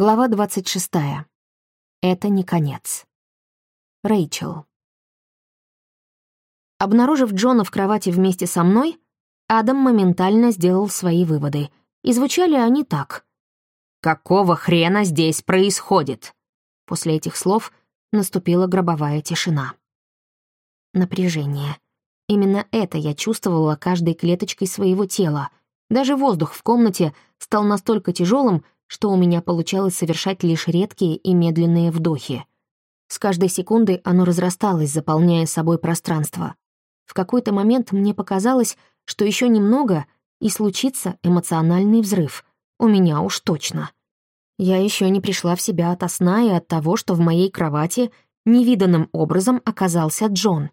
Глава 26. Это не конец. Рэйчел. Обнаружив Джона в кровати вместе со мной, Адам моментально сделал свои выводы, и звучали они так. «Какого хрена здесь происходит?» После этих слов наступила гробовая тишина. Напряжение. Именно это я чувствовала каждой клеточкой своего тела. Даже воздух в комнате стал настолько тяжелым, что у меня получалось совершать лишь редкие и медленные вдохи. С каждой секундой оно разрасталось, заполняя собой пространство. В какой-то момент мне показалось, что еще немного, и случится эмоциональный взрыв. У меня уж точно. Я еще не пришла в себя от сна и от того, что в моей кровати невиданным образом оказался Джон.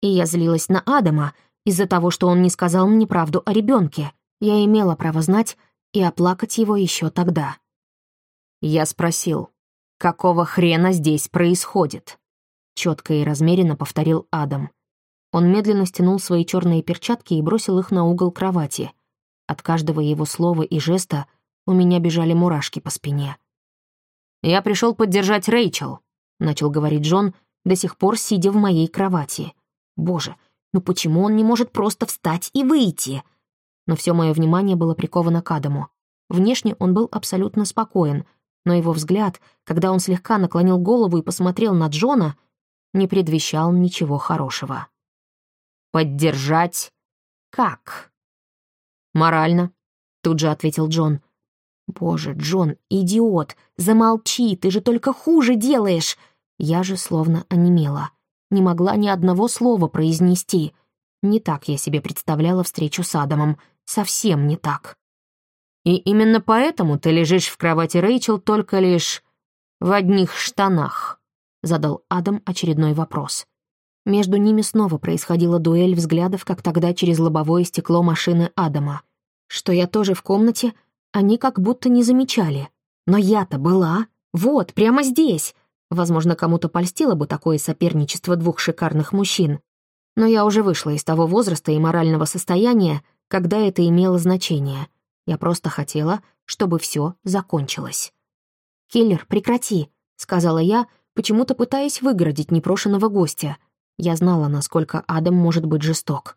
И я злилась на Адама из-за того, что он не сказал мне правду о ребенке. Я имела право знать, и оплакать его еще тогда. Я спросил, какого хрена здесь происходит? Четко и размеренно повторил Адам. Он медленно стянул свои черные перчатки и бросил их на угол кровати. От каждого его слова и жеста у меня бежали мурашки по спине. «Я пришел поддержать Рэйчел», — начал говорить Джон, до сих пор сидя в моей кровати. «Боже, ну почему он не может просто встать и выйти?» Но все мое внимание было приковано к Адаму. Внешне он был абсолютно спокоен, но его взгляд, когда он слегка наклонил голову и посмотрел на Джона, не предвещал ничего хорошего. «Поддержать? Как?» «Морально», — тут же ответил Джон. «Боже, Джон, идиот! Замолчи, ты же только хуже делаешь!» Я же словно онемела. Не могла ни одного слова произнести. Не так я себе представляла встречу с Адамом — совсем не так. И именно поэтому ты лежишь в кровати Рэйчел только лишь в одних штанах», — задал Адам очередной вопрос. Между ними снова происходила дуэль взглядов, как тогда через лобовое стекло машины Адама. Что я тоже в комнате, они как будто не замечали. Но я-то была. Вот, прямо здесь. Возможно, кому-то польстило бы такое соперничество двух шикарных мужчин. Но я уже вышла из того возраста и морального состояния, когда это имело значение. Я просто хотела, чтобы все закончилось. «Киллер, прекрати», — сказала я, почему-то пытаясь выгородить непрошенного гостя. Я знала, насколько Адам может быть жесток.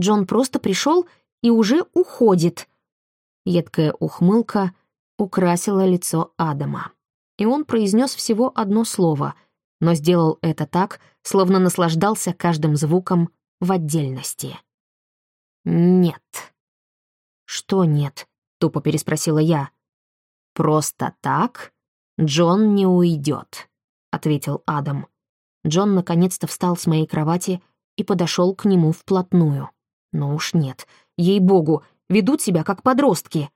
Джон просто пришел и уже уходит. Едкая ухмылка украсила лицо Адама. И он произнес всего одно слово, но сделал это так, словно наслаждался каждым звуком в отдельности. «Нет». «Что нет?» — тупо переспросила я. «Просто так Джон не уйдет», — ответил Адам. Джон наконец-то встал с моей кровати и подошел к нему вплотную. Но уж нет, ей-богу, ведут себя как подростки.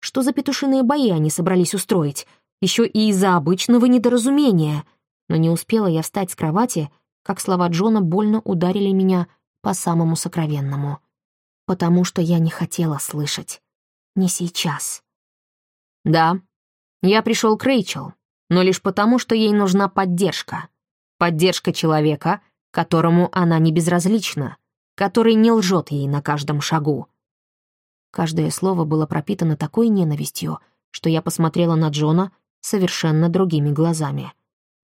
Что за петушиные бои они собрались устроить? Еще и из-за обычного недоразумения. Но не успела я встать с кровати, как слова Джона больно ударили меня по самому сокровенному потому что я не хотела слышать. Не сейчас. Да, я пришел к Рэйчел, но лишь потому, что ей нужна поддержка. Поддержка человека, которому она не безразлична, который не лжет ей на каждом шагу. Каждое слово было пропитано такой ненавистью, что я посмотрела на Джона совершенно другими глазами.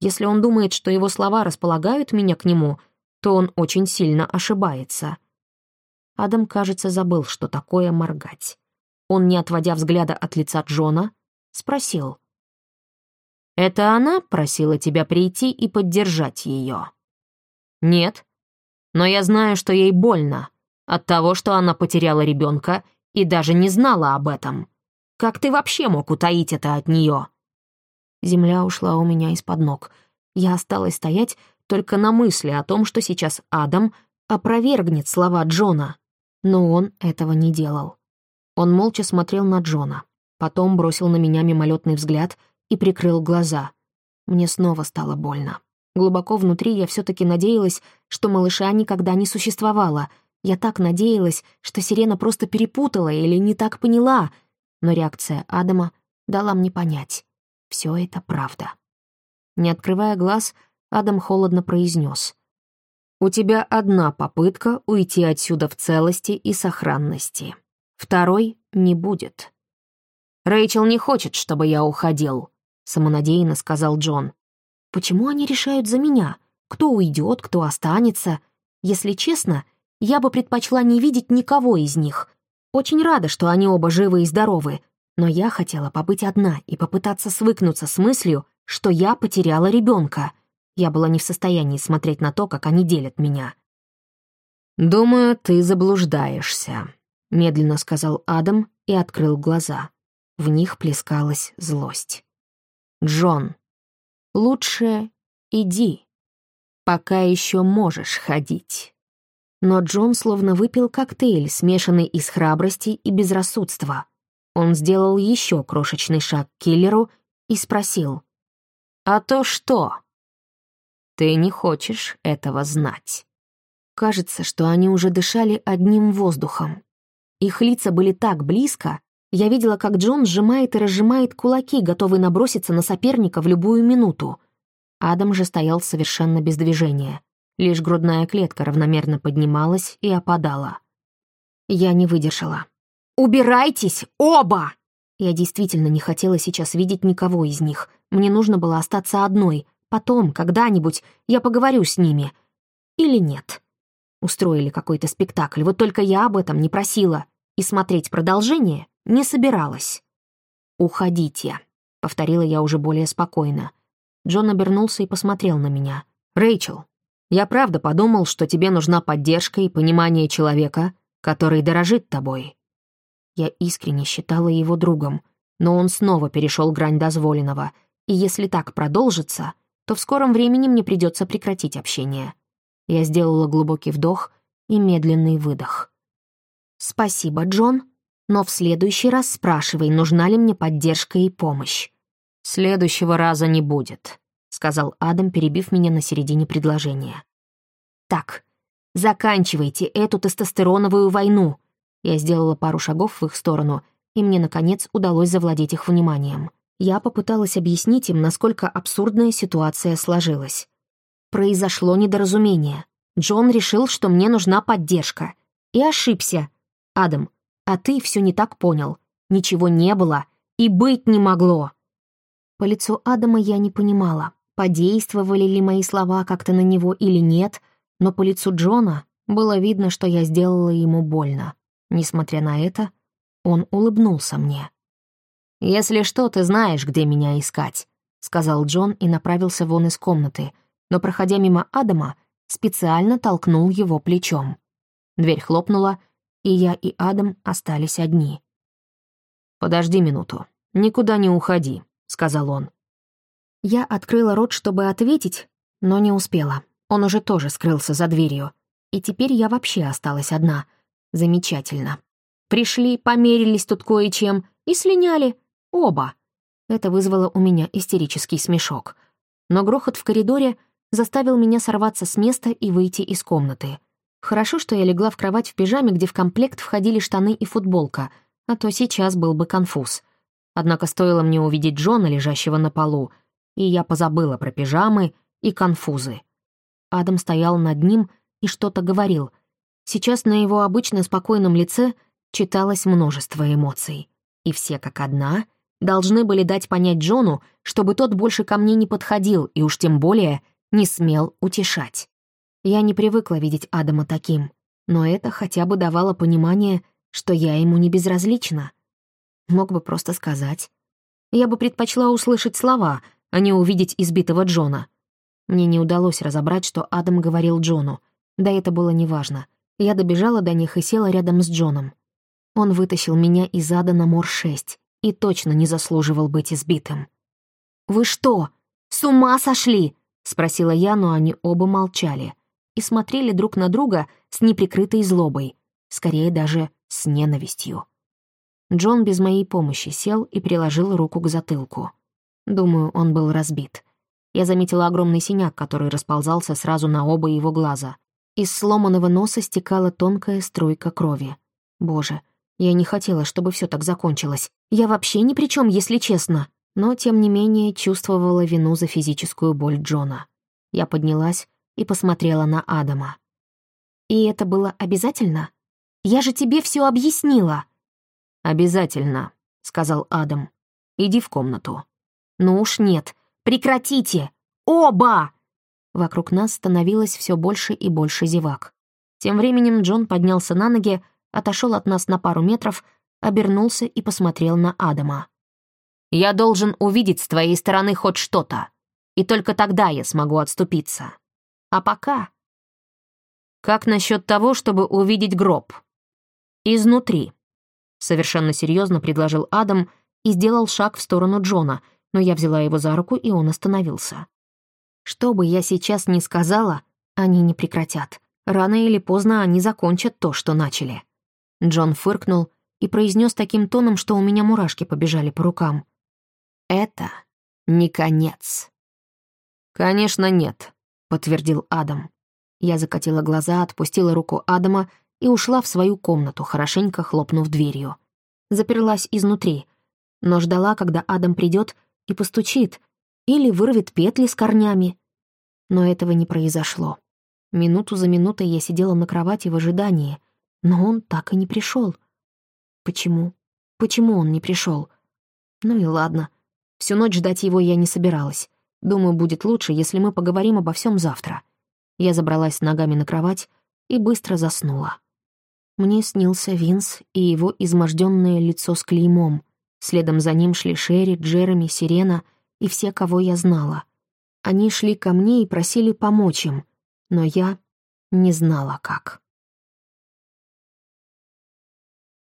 Если он думает, что его слова располагают меня к нему, то он очень сильно ошибается — Адам, кажется, забыл, что такое моргать. Он, не отводя взгляда от лица Джона, спросил. «Это она просила тебя прийти и поддержать ее?» «Нет, но я знаю, что ей больно от того, что она потеряла ребенка и даже не знала об этом. Как ты вообще мог утаить это от нее?» Земля ушла у меня из-под ног. Я осталась стоять только на мысли о том, что сейчас Адам опровергнет слова Джона. Но он этого не делал. Он молча смотрел на Джона, потом бросил на меня мимолетный взгляд и прикрыл глаза. Мне снова стало больно. Глубоко внутри я все таки надеялась, что малыша никогда не существовало. Я так надеялась, что Сирена просто перепутала или не так поняла. Но реакция Адама дала мне понять. Все это правда. Не открывая глаз, Адам холодно произнес: у тебя одна попытка уйти отсюда в целости и сохранности. Второй не будет. Рэйчел не хочет, чтобы я уходил, самонадеянно сказал Джон. «Почему они решают за меня? Кто уйдет, кто останется? Если честно, я бы предпочла не видеть никого из них. Очень рада, что они оба живы и здоровы, но я хотела побыть одна и попытаться свыкнуться с мыслью, что я потеряла ребенка. Я была не в состоянии смотреть на то, как они делят меня. «Думаю, ты заблуждаешься», — медленно сказал Адам и открыл глаза. В них плескалась злость. «Джон, лучше иди, пока еще можешь ходить». Но Джон словно выпил коктейль, смешанный из храбрости и безрассудства. Он сделал еще крошечный шаг к киллеру и спросил. «А то что?» «Ты не хочешь этого знать». Кажется, что они уже дышали одним воздухом. Их лица были так близко, я видела, как Джон сжимает и разжимает кулаки, готовый наброситься на соперника в любую минуту. Адам же стоял совершенно без движения. Лишь грудная клетка равномерно поднималась и опадала. Я не выдержала. «Убирайтесь, оба!» Я действительно не хотела сейчас видеть никого из них. Мне нужно было остаться одной. Потом, когда-нибудь, я поговорю с ними. Или нет. Устроили какой-то спектакль, вот только я об этом не просила. И смотреть продолжение не собиралась. «Уходите», — повторила я уже более спокойно. Джон обернулся и посмотрел на меня. «Рэйчел, я правда подумал, что тебе нужна поддержка и понимание человека, который дорожит тобой». Я искренне считала его другом, но он снова перешел грань дозволенного, и если так продолжится, то в скором времени мне придется прекратить общение. Я сделала глубокий вдох и медленный выдох. «Спасибо, Джон», но в следующий раз спрашивай, нужна ли мне поддержка и помощь. «Следующего раза не будет», — сказал Адам, перебив меня на середине предложения. «Так, заканчивайте эту тестостероновую войну». Я сделала пару шагов в их сторону, и мне, наконец, удалось завладеть их вниманием. Я попыталась объяснить им, насколько абсурдная ситуация сложилась. Произошло недоразумение. Джон решил, что мне нужна поддержка. И ошибся. Адам, а ты все не так понял. Ничего не было и быть не могло. По лицу Адама я не понимала, подействовали ли мои слова как-то на него или нет, но по лицу Джона было видно, что я сделала ему больно. Несмотря на это, он улыбнулся мне. «Если что, ты знаешь, где меня искать», — сказал Джон и направился вон из комнаты, но, проходя мимо Адама, специально толкнул его плечом. Дверь хлопнула, и я и Адам остались одни. «Подожди минуту. Никуда не уходи», — сказал он. Я открыла рот, чтобы ответить, но не успела. Он уже тоже скрылся за дверью. И теперь я вообще осталась одна. Замечательно. Пришли, померились тут кое-чем и слиняли. Оба. Это вызвало у меня истерический смешок. Но грохот в коридоре заставил меня сорваться с места и выйти из комнаты. Хорошо, что я легла в кровать в пижаме, где в комплект входили штаны и футболка, а то сейчас был бы конфуз. Однако стоило мне увидеть Джона, лежащего на полу, и я позабыла про пижамы и конфузы. Адам стоял над ним и что-то говорил. Сейчас на его обычно спокойном лице читалось множество эмоций. И все как одна должны были дать понять Джону, чтобы тот больше ко мне не подходил и уж тем более не смел утешать. Я не привыкла видеть Адама таким, но это хотя бы давало понимание, что я ему не безразлична. Мог бы просто сказать. Я бы предпочла услышать слова, а не увидеть избитого Джона. Мне не удалось разобрать, что Адам говорил Джону. Да это было неважно. Я добежала до них и села рядом с Джоном. Он вытащил меня из ада на Мор-6 и точно не заслуживал быть избитым. «Вы что, с ума сошли?» — спросила я, но они оба молчали и смотрели друг на друга с неприкрытой злобой, скорее даже с ненавистью. Джон без моей помощи сел и приложил руку к затылку. Думаю, он был разбит. Я заметила огромный синяк, который расползался сразу на оба его глаза. Из сломанного носа стекала тонкая струйка крови. Боже, я не хотела, чтобы все так закончилось. Я вообще ни при чем, если честно. Но, тем не менее, чувствовала вину за физическую боль Джона. Я поднялась и посмотрела на Адама. «И это было обязательно? Я же тебе все объяснила!» «Обязательно», — сказал Адам. «Иди в комнату». Ну уж нет. Прекратите! Оба!» Вокруг нас становилось все больше и больше зевак. Тем временем Джон поднялся на ноги, отошел от нас на пару метров, обернулся и посмотрел на Адама. «Я должен увидеть с твоей стороны хоть что-то, и только тогда я смогу отступиться. А пока...» «Как насчет того, чтобы увидеть гроб?» «Изнутри», — совершенно серьезно предложил Адам и сделал шаг в сторону Джона, но я взяла его за руку, и он остановился. Что бы я сейчас ни сказала, они не прекратят. Рано или поздно они закончат то, что начали. Джон фыркнул и произнес таким тоном, что у меня мурашки побежали по рукам. «Это не конец». «Конечно, нет», — подтвердил Адам. Я закатила глаза, отпустила руку Адама и ушла в свою комнату, хорошенько хлопнув дверью. Заперлась изнутри, но ждала, когда Адам придет и постучит, или вырвет петли с корнями. Но этого не произошло. Минуту за минутой я сидела на кровати в ожидании, но он так и не пришел. Почему? Почему он не пришел? Ну и ладно. Всю ночь ждать его я не собиралась. Думаю, будет лучше, если мы поговорим обо всем завтра. Я забралась ногами на кровать и быстро заснула. Мне снился Винс и его изможденное лицо с клеймом. Следом за ним шли Шерри, Джереми, Сирена — и все, кого я знала. Они шли ко мне и просили помочь им, но я не знала как.